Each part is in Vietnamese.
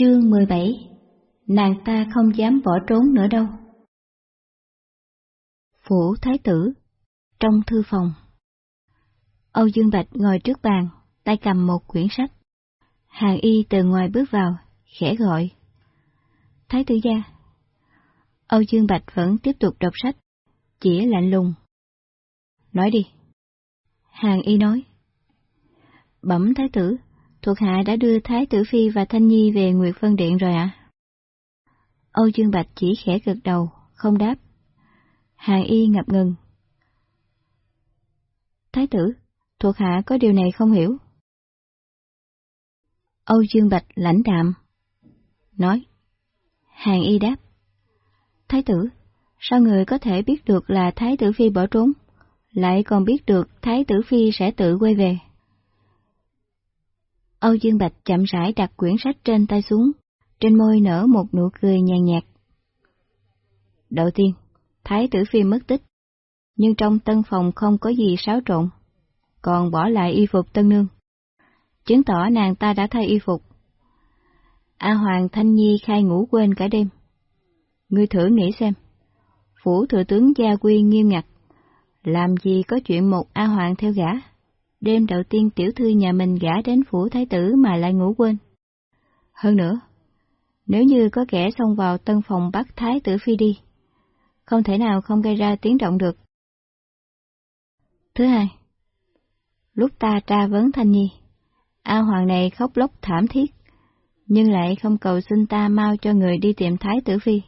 Chương 17 Nàng ta không dám bỏ trốn nữa đâu. Phủ Thái Tử Trong thư phòng Âu Dương Bạch ngồi trước bàn, tay cầm một quyển sách. Hàng y từ ngoài bước vào, khẽ gọi. Thái tử gia. Âu Dương Bạch vẫn tiếp tục đọc sách, chỉ lạnh lùng. Nói đi. Hàng y nói. Bẩm thái tử, thuộc hạ đã đưa Thái tử Phi và Thanh Nhi về Nguyệt Vân Điện rồi ạ. À? Âu Dương Bạch chỉ khẽ gật đầu, không đáp. Hàng y ngập ngừng. Thái tử, thuộc hạ có điều này không hiểu. Âu Dương Bạch lãnh đạm. Nói. Hàng y đáp. Thái tử, sao người có thể biết được là Thái tử Phi bỏ trốn, lại còn biết được Thái tử Phi sẽ tự quay về? Âu Dương Bạch chậm rãi đặt quyển sách trên tay xuống, trên môi nở một nụ cười nhàn nhạt. Đầu tiên, Thái tử Phi mất tích, nhưng trong tân phòng không có gì xáo trộn, còn bỏ lại y phục tân nương. Chứng tỏ nàng ta đã thay y phục. A Hoàng Thanh Nhi khai ngủ quên cả đêm. Ngươi thử nghĩ xem, phủ thừa tướng gia quy nghiêm ngặt, làm gì có chuyện một A Hoàng theo gã. Đêm đầu tiên tiểu thư nhà mình gả đến phủ thái tử mà lại ngủ quên. Hơn nữa, nếu như có kẻ xông vào tân phòng bắt thái tử phi đi, không thể nào không gây ra tiếng động được. Thứ hai, lúc ta tra vấn Thanh Nhi, A Hoàng này khóc lóc thảm thiết, nhưng lại không cầu xin ta mau cho người đi tìm Thái tử Phi.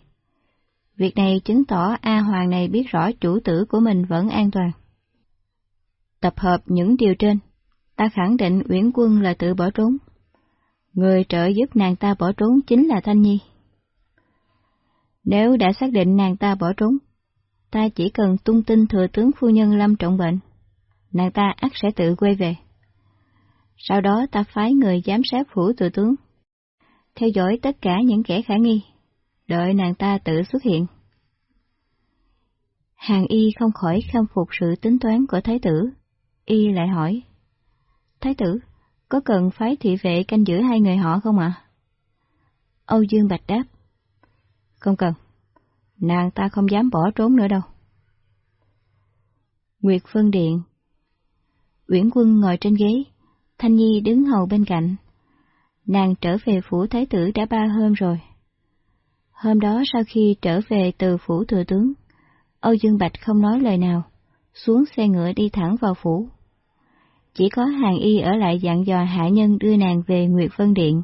Việc này chứng tỏ A Hoàng này biết rõ chủ tử của mình vẫn an toàn. Tập hợp những điều trên, ta khẳng định Uyển Quân là tự bỏ trốn. Người trợ giúp nàng ta bỏ trốn chính là Thanh Nhi. Nếu đã xác định nàng ta bỏ trốn, ta chỉ cần tung tin thừa tướng phu nhân lâm trọng bệnh, nàng ta ắt sẽ tự quay về. Sau đó ta phái người giám sát phủ thừa tướng, theo dõi tất cả những kẻ khả nghi, đợi nàng ta tự xuất hiện. Hàng y không khỏi khâm phục sự tính toán của thái tử, y lại hỏi. Thái tử, có cần phái thị vệ canh giữ hai người họ không ạ? Âu Dương Bạch đáp. Không cần, nàng ta không dám bỏ trốn nữa đâu. Nguyệt Phân Điện Uyển Quân ngồi trên ghế, Thanh Nhi đứng hầu bên cạnh. Nàng trở về phủ thái tử đã ba hôm rồi. Hôm đó sau khi trở về từ phủ thừa tướng, Âu Dương Bạch không nói lời nào, xuống xe ngựa đi thẳng vào phủ. Chỉ có hàng y ở lại dặn dò hạ nhân đưa nàng về Nguyệt Vân Điện.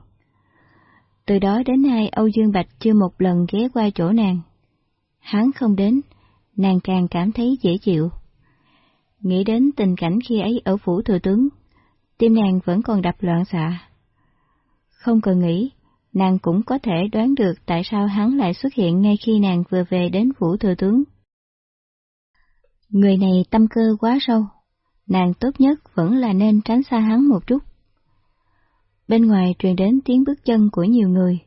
Từ đó đến nay Âu Dương Bạch chưa một lần ghé qua chỗ nàng. Hắn không đến, nàng càng cảm thấy dễ chịu. Nghĩ đến tình cảnh khi ấy ở phủ thừa tướng, tim nàng vẫn còn đập loạn xạ. Không cần nghĩ, nàng cũng có thể đoán được tại sao hắn lại xuất hiện ngay khi nàng vừa về đến phủ thừa tướng. Người này tâm cơ quá sâu, nàng tốt nhất vẫn là nên tránh xa hắn một chút. Bên ngoài truyền đến tiếng bước chân của nhiều người.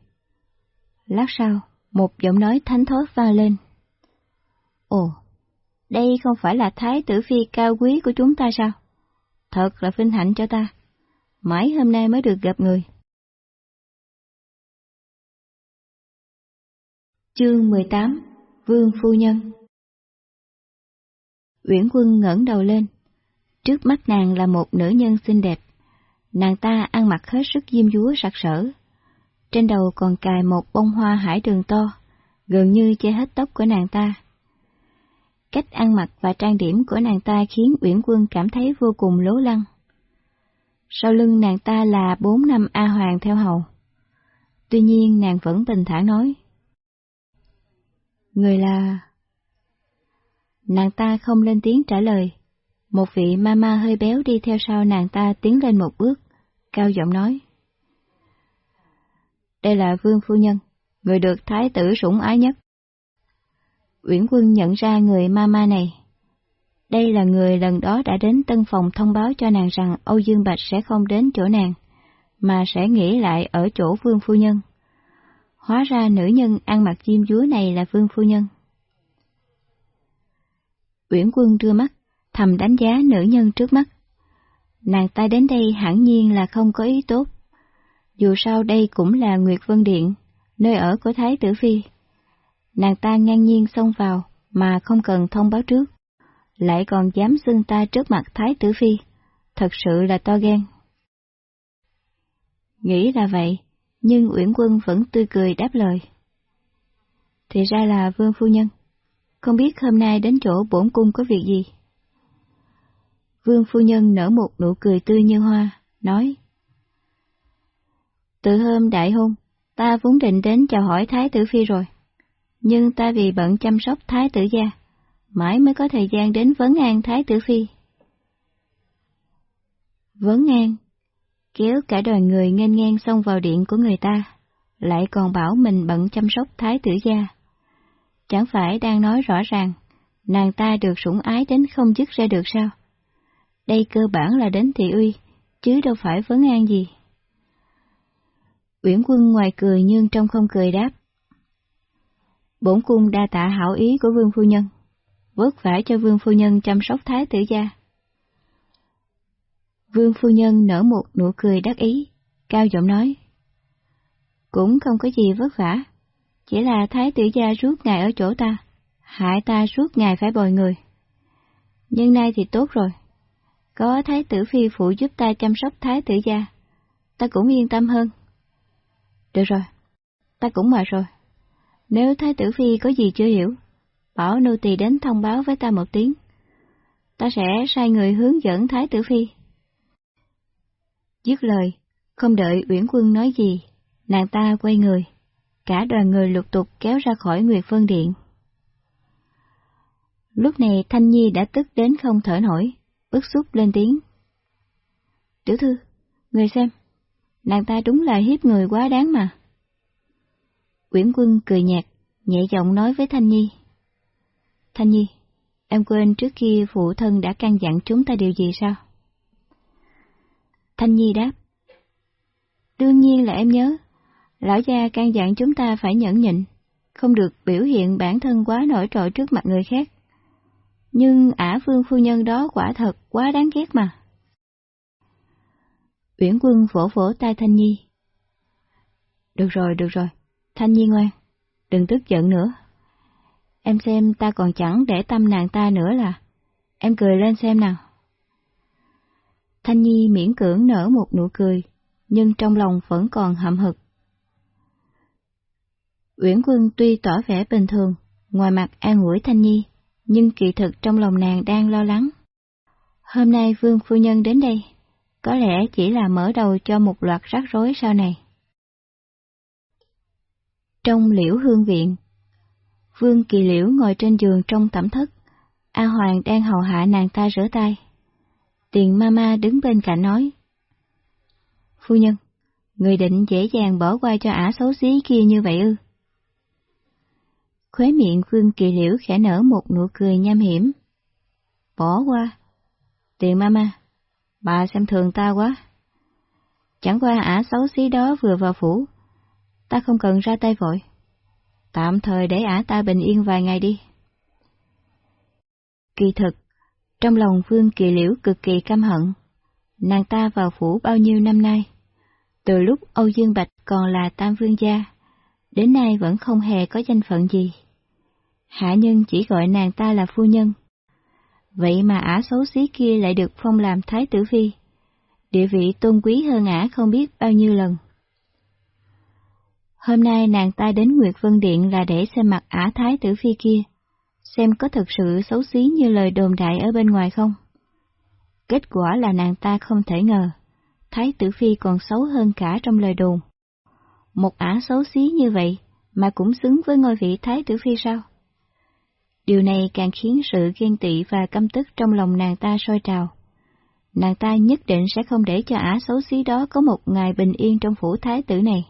Lát sau, một giọng nói thánh thót vang lên. Ồ, đây không phải là thái tử phi cao quý của chúng ta sao? Thật là vinh hạnh cho ta. Mãi hôm nay mới được gặp người. Chương 18 Vương Phu Nhân Uyển Quân ngẩng đầu lên. Trước mắt nàng là một nữ nhân xinh đẹp. Nàng ta ăn mặc hết sức diêm dúa sặc sỡ. Trên đầu còn cài một bông hoa hải đường to, gần như che hết tóc của nàng ta. Cách ăn mặc và trang điểm của nàng ta khiến Uyển Quân cảm thấy vô cùng lố lăng. Sau lưng nàng ta là bốn năm A Hoàng theo hầu. Tuy nhiên nàng vẫn bình thản nói. Người là... Nàng ta không lên tiếng trả lời. Một vị mama hơi béo đi theo sau nàng ta tiến lên một bước, cao giọng nói. Đây là vương phu nhân, người được thái tử sủng ái nhất. Uyển Quân nhận ra người mama này. Đây là người lần đó đã đến tân phòng thông báo cho nàng rằng Âu Dương Bạch sẽ không đến chỗ nàng, mà sẽ nghỉ lại ở chỗ vương phu nhân. Hóa ra nữ nhân ăn mặc chim dúa này là vương phu nhân. Uyển Quân đưa mắt, thầm đánh giá nữ nhân trước mắt. Nàng ta đến đây hẳn nhiên là không có ý tốt. Dù sao đây cũng là Nguyệt Vân Điện, nơi ở của Thái tử Phi. Nàng ta ngang nhiên xông vào mà không cần thông báo trước, lại còn dám xưng ta trước mặt Thái tử Phi, thật sự là to gan. Nghĩ là vậy, nhưng Uyển Quân vẫn tươi cười đáp lời. Thì ra là Vương Phu Nhân, không biết hôm nay đến chỗ bổn cung có việc gì. Vương Phu Nhân nở một nụ cười tươi như hoa, nói. Từ hôm đại hôn, ta vốn định đến chào hỏi Thái tử Phi rồi, nhưng ta vì bận chăm sóc Thái tử gia, mãi mới có thời gian đến vấn an Thái tử Phi. Vấn an, kéo cả đoàn người nghênh ngang xông vào điện của người ta, lại còn bảo mình bận chăm sóc Thái tử gia. Chẳng phải đang nói rõ ràng, nàng ta được sủng ái đến không dứt ra được sao? Đây cơ bản là đến thị uy, chứ đâu phải vấn an gì. Uyển quân ngoài cười nhưng trong không cười đáp. Bổn cung đa tạ hảo ý của vương phu nhân, vất vả cho vương phu nhân chăm sóc thái tử gia. Vương phu nhân nở một nụ cười đắc ý, cao giọng nói. Cũng không có gì vất vả, chỉ là thái tử gia rút ngài ở chỗ ta, hại ta suốt ngày phải bồi người. Nhưng nay thì tốt rồi, có thái tử phi phụ giúp ta chăm sóc thái tử gia, ta cũng yên tâm hơn. Được rồi, ta cũng mệt rồi. Nếu Thái tử Phi có gì chưa hiểu, bảo nô tỳ đến thông báo với ta một tiếng. Ta sẽ sai người hướng dẫn Thái tử Phi. Dứt lời, không đợi Uyển Quân nói gì, nàng ta quay người, cả đoàn người lục tục kéo ra khỏi Nguyệt Vân Điện. Lúc này Thanh Nhi đã tức đến không thở nổi, bức xúc lên tiếng. Tiểu thư, người xem, nàng ta đúng là hiếp người quá đáng mà. Quyển Quân cười nhạt, nhẹ giọng nói với Thanh Nhi. Thanh Nhi, em quên trước kia phụ thân đã căn dặn chúng ta điều gì sao? Thanh Nhi đáp. Đương nhiên là em nhớ, lão gia căn dặn chúng ta phải nhẫn nhịn, không được biểu hiện bản thân quá nổi trội trước mặt người khác. Nhưng ả vương phu nhân đó quả thật quá đáng ghét mà. Uyển quân vỗ vỗ tay Thanh Nhi. Được rồi, được rồi, Thanh Nhi ngoan, đừng tức giận nữa. Em xem ta còn chẳng để tâm nàng ta nữa là, em cười lên xem nào. Thanh Nhi miễn cưỡng nở một nụ cười, nhưng trong lòng vẫn còn hậm hực. Uyển Quân tuy tỏ vẻ bình thường, ngoài mặt an ủi Thanh Nhi, nhưng kỳ thực trong lòng nàng đang lo lắng. Hôm nay Vương Phu Nhân đến đây, có lẽ chỉ là mở đầu cho một loạt rắc rối sau này. Trong liễu hương viện, Vương Kỳ Liễu ngồi trên giường trong tẩm thất, A Hoàng đang hầu hạ nàng ta rửa tay. Tiền Mama đứng bên cạnh nói. Phu nhân, người định dễ dàng bỏ qua cho ả xấu xí kia như vậy ư? Khóe miệng Vương Kỳ Liễu khẽ nở một nụ cười nham hiểm. Bỏ qua. Tiền Mama, bà xem thường ta quá. Chẳng qua ả xấu xí đó vừa vào phủ, ta không cần ra tay vội. Tạm thời để ả ta bình yên vài ngày đi. Kỳ thực, trong lòng Vương Kỳ Liễu cực kỳ căm hận. Nàng ta vào phủ bao nhiêu năm nay? Từ lúc Âu Dương Bạch còn là Tam Vương gia, đến nay vẫn không hề có danh phận gì. Hạ nhân chỉ gọi nàng ta là phu nhân. Vậy mà ả xấu xí kia lại được phong làm Thái tử Phi. Địa vị tôn quý hơn ả không biết bao nhiêu lần. Hôm nay nàng ta đến Nguyệt Vân Điện là để xem mặt ả Thái tử Phi kia, xem có thật sự xấu xí như lời đồn đại ở bên ngoài không. Kết quả là nàng ta không thể ngờ, Thái tử Phi còn xấu hơn cả trong lời đồn. Một ả xấu xí như vậy mà cũng xứng với ngôi vị Thái tử Phi sao? Điều này càng khiến sự ghen tị và căm tức trong lòng nàng ta sôi trào. Nàng ta nhất định sẽ không để cho ả xấu xí đó có một ngày bình yên trong phủ thái tử này.